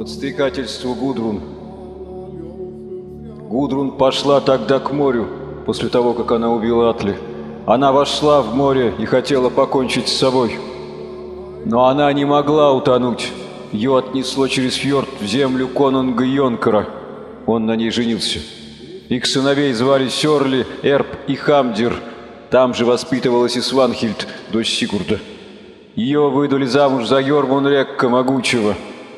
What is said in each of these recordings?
Подстрекательство Гудрун. Гудрун пошла тогда к морю, после того, как она убила Атли. Она вошла в море и хотела покончить с собой. Но она не могла утонуть. Ее отнесло через фьорд в землю конунга Йонкара. Он на ней женился. Их сыновей звали Сёрли, Эрб и Хамдир. Там же воспитывалась и Сванхильд, дочь Сигурда. Ее выдали замуж за Йормун Рекка Могучего.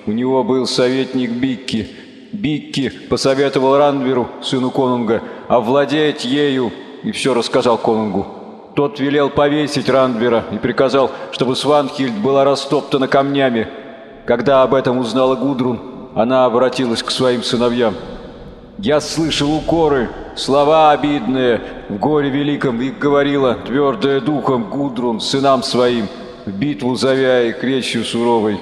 У него был советник Бикки. Бикки посоветовал Рандверу, сыну конунга, овладеть ею, и все рассказал конунгу. Тот велел повесить Рандвера и приказал, чтобы Сванхильд была растоптана камнями. Когда об этом узнала Гудрун, она обратилась к своим сыновьям. «Я слышал укоры, слова обидные, в горе великом их говорила, твердая духом Гудрун, сынам своим, в битву зовя их речью суровой.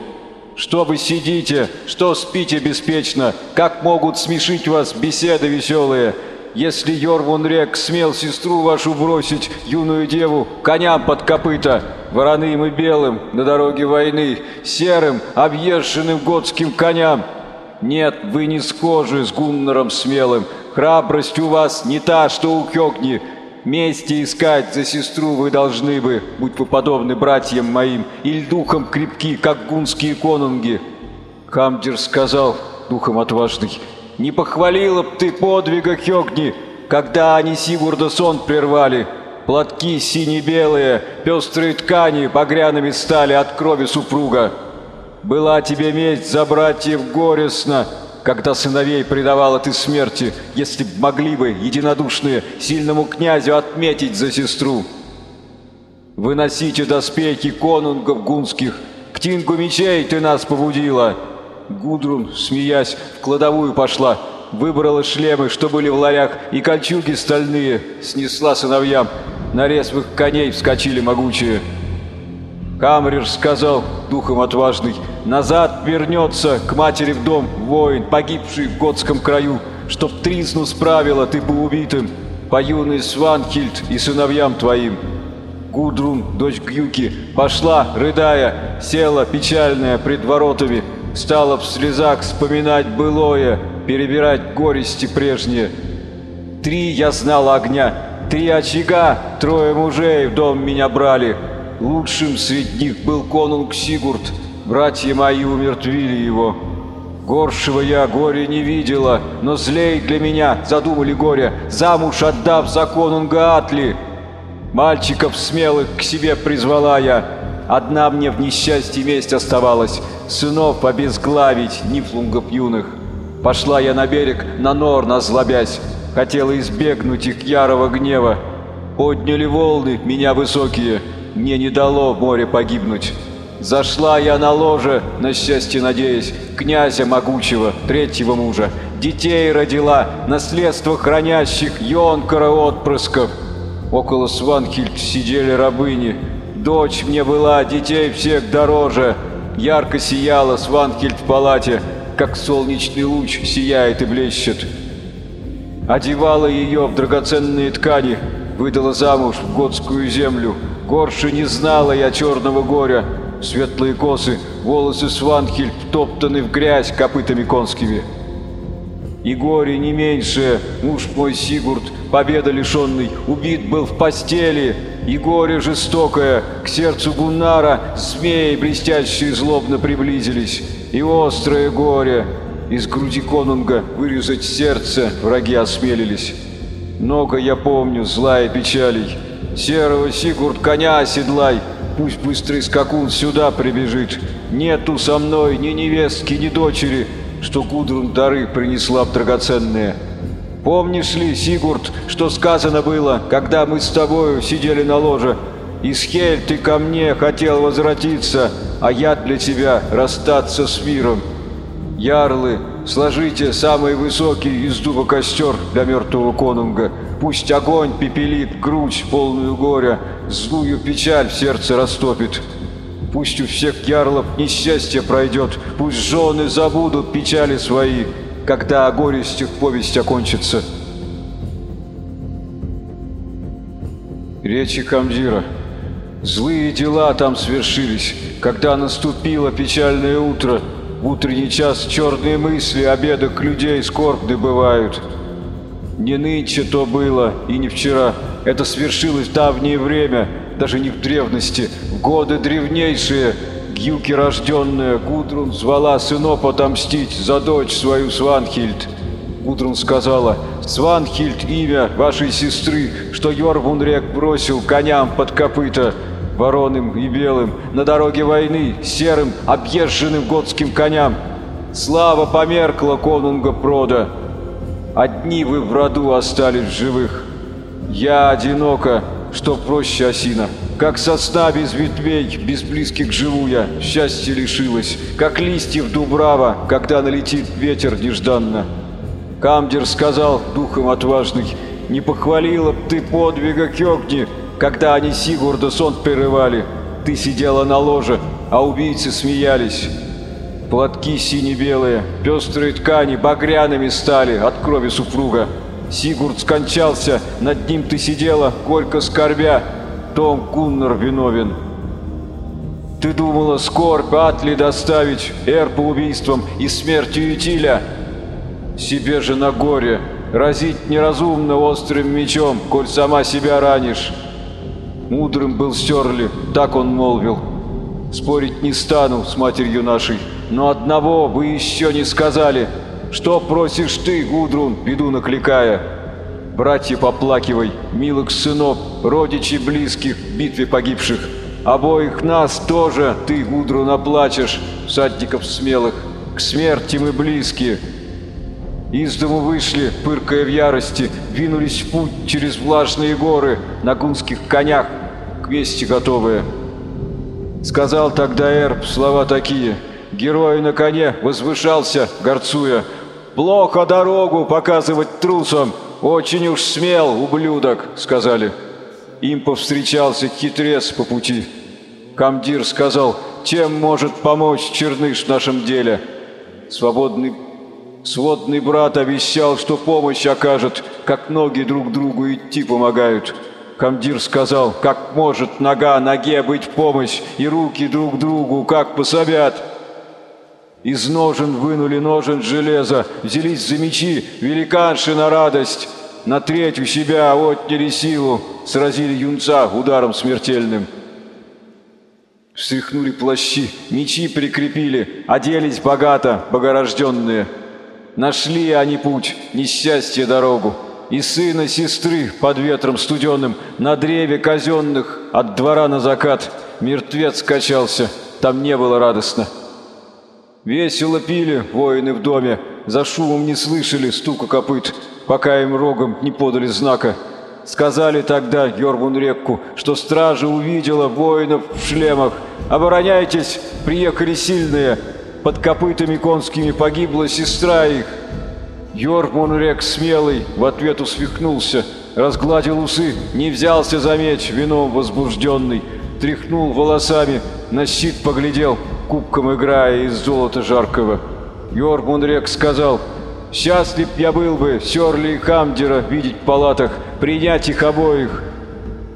Что вы сидите, что спите беспечно, как могут смешить вас беседы веселые?» Если Йорвун Рек смел сестру вашу бросить, юную деву, коням под копыта, вороным и белым, на дороге войны, серым, объезженным готским коням. Нет, вы не схожи с Гуннером смелым, храбрость у вас не та, что у Хёгни. Мести искать за сестру вы должны бы, будь вы подобны братьям моим, или духом крепки, как гунские конунги. Хамдер сказал, духом отважный, — не похвалила б ты подвига Хёгни, когда они Сигурда сон прервали. Платки сине-белые, пестрые ткани багряными стали от крови супруга. Была тебе месть за братьев горестно, когда сыновей предавала ты смерти, если б могли бы, единодушные, сильному князю отметить за сестру. Выносите доспехи конунгов гунских, к тингу мечей ты нас побудила, Гудрун, смеясь, в кладовую пошла, выбрала шлемы, что были в ларях, и кольчуги стальные, снесла сыновьям. На резвых коней вскочили могучие. Камрер сказал, духом отважный, «Назад вернется к матери в дом воин, погибший в готском краю, чтоб тризну справила ты бы убитым, по юный Сванхильд и сыновьям твоим». Гудрун, дочь Гюки, пошла, рыдая, села печальная пред воротами, Стала в слезах вспоминать былое, перебирать горести прежние. Три я знал огня, три очага, трое мужей в дом меня брали. Лучшим среди них был конунг Сигурд, братья мои умертвили его. Горшего я горе не видела, но злей для меня задумали горе, замуж отдав за конунга Атли. Мальчиков смелых к себе призвала я, одна мне в несчастье месть оставалась, сынов обезглавить нифлунгов юных. Пошла я на берег, на нор назлобясь, хотела избегнуть их ярого гнева. Подняли волны меня высокие, мне не дало море погибнуть. Зашла я на ложе, на счастье надеясь, князя могучего, третьего мужа. Детей родила, наследство хранящих Йонкара отпрысков. Около Сванхильд сидели рабыни. Дочь мне была, детей всех дороже. Ярко сияла Сванхельд в палате, как солнечный луч сияет и блещет. Одевала ее в драгоценные ткани, выдала замуж в готскую землю. Горше не знала я черного горя. Светлые косы, волосы Сванхельд втоптаны в грязь копытами конскими. И горе не меньшее, муж мой Сигурд, победа лишенный, убит был в постели, и горе жестокое, к сердцу Гуннара змеи блестящие злобно приблизились, и острое горе, из груди конунга вырезать сердце. Враги осмелились. Много я помню зла и печалей, серого Сигурд коня оседлай, пусть быстрый скакун сюда прибежит, нету со мной ни невестки, ни дочери, что Гудрун дары принесла б драгоценные. Помнишь ли, Сигурд, что сказано было, когда мы с тобою сидели на ложе? Исхель, ты ко мне хотел возвратиться, а я для тебя расстаться с миром. Ярлы, сложите самый высокий из дуба костер для мертвого конунга. Пусть огонь пепелит грудь, полную горя, злую печаль в сердце растопит. Пусть у всех ярлов несчастье пройдет, пусть жены забудут печали свои, когда о горестях повесть окончится. Речи Камдира. Злые дела там свершились, когда наступило печальное утро. Утренний час черные мысли о бедах людей скорбны бывают. Не нынче то было и не вчера. Это свершилось в давнее время, даже не в древности, годы древнейшие. Гюки рожденная Гудрун звала сынов отомстить за дочь свою Сванхильд. Гудрун сказала, «Сванхильд имя вашей сестры, что Йорвунрек бросил коням под копыта, вороным и белым, на дороге войны, серым, объезженным готским коням. Слава померкла конунга Прода. Одни вы в роду остались живых. Я одиноко, что проще осина. Как сосна без ветвей, без близких живу я, счастье лишилась, как листьев дубрава, когда налетит ветер нежданно. Камдер сказал духом отважный, не похвалила б ты подвига Кёгни, когда они Сигурда сон прерывали. Ты сидела на ложе, а убийцы смеялись. Платки сине-белые, пестрые ткани багряными стали от крови супруга. Сигурд скончался, над ним ты сидела, горько скорбя. Том Гуннар виновен. Ты думала скорбь Атли доставить, Эр по убийствам и смертью Итиля. Себе же на горе, разить неразумно острым мечом, коль сама себя ранишь. Мудрым был Стерли, так он молвил. Спорить не стану с матерью нашей, но одного вы еще не сказали — что просишь ты, Гудрун, беду накликая? Братья поплакивай, милых сынов, родичей близких в битве погибших. Обоих нас тоже ты, Гудрун, оплачешь, всадников смелых. К смерти мы близкие. Из дому вышли, пыркая в ярости, двинулись в путь через влажные горы на гунских конях, вести готовые. Сказал тогда Эрб слова такие. Герой на коне возвышался, горцуя, «Плохо дорогу показывать трусам! Очень уж смел, ублюдок!» — сказали. Им повстречался хитрец по пути. Камдир сказал, «Чем может помочь Черныш в нашем деле?» Свободный сводный брат обещал, что помощь окажет, как ноги друг другу идти помогают. Камдир сказал, как может нога ноге быть помощь, и руки друг другу как пособят. Из ножен вынули ножен железа, взялись за мечи, великанши на радость. На третью себя отняли силу, сразили юнца ударом смертельным. Встряхнули плащи, мечи прикрепили, оделись богато, богорожденные. Нашли они путь, несчастье дорогу. И сына сестры под ветром студеным на древе казенных от двора на закат мертвец качался, там не было радостно. Весело пили воины в доме, за шумом не слышали стука копыт, пока им рогом не подали знака. Сказали тогда Йорвун Рекку, что стража увидела воинов в шлемах. «Обороняйтесь, приехали сильные, под копытами конскими погибла сестра их». Йорвун Рек смелый в ответ усмехнулся, разгладил усы, не взялся за меч, вином возбужденный, тряхнул волосами, на щит поглядел — кубком играя из золота жаркого. Йормунрек сказал, «Счастлив я был бы Сёрли и Хамдера видеть в палатах, принять их обоих.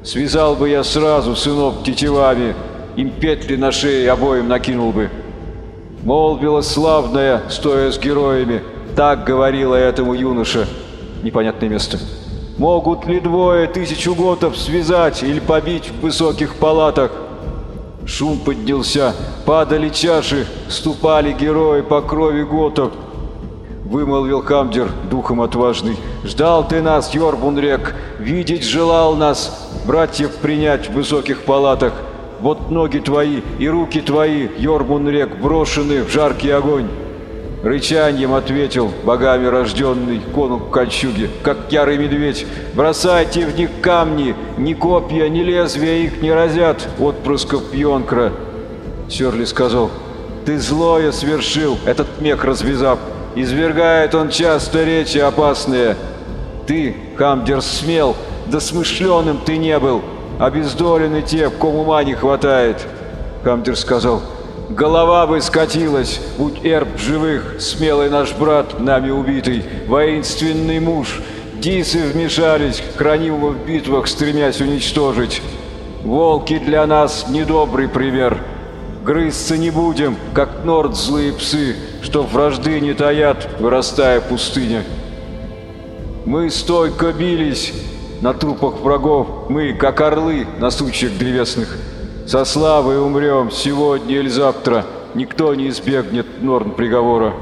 Связал бы я сразу сынов тетивами, им петли на шее обоим накинул бы». Молвила славная, стоя с героями, так говорила этому юноше. Непонятное место. Могут ли двое тысячу готов связать или побить в высоких палатах? Шум поднялся, падали чаши, ступали герои по крови готов. Вымолвил Хамдер, духом отважный. Ждал ты нас, Йорбунрек, видеть желал нас, братьев принять в высоких палатах. Вот ноги твои и руки твои, Йорбунрек, брошены в жаркий огонь. Рычанием ответил богами рожденный конунг кольчуги, как ярый медведь. «Бросайте в них камни, ни копья, ни лезвия их не разят, отпрысков Йонкра!» Сёрли сказал, «Ты злое свершил, этот мех развязав, извергает он часто речи опасные. Ты, Хамдер, смел, да смышленым ты не был, обездолены те, кому ума не хватает». Хамдер сказал, — Голова бы скатилась, будь эрб живых, смелый наш брат, нами убитый, воинственный муж. Дисы вмешались, хранимого в битвах, стремясь уничтожить. Волки для нас недобрый пример. Грызться не будем, как норд злые псы, что вражды не таят, вырастая пустыня. Мы стойко бились на трупах врагов, мы, как орлы на сучьях древесных. Со славой умрем сегодня или завтра, никто не избегнет норн приговора.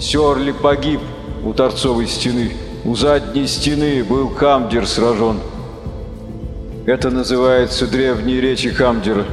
Сёрли погиб у торцовой стены, у задней стены был Хамдер сражен. Это называется древние речи Хамдера.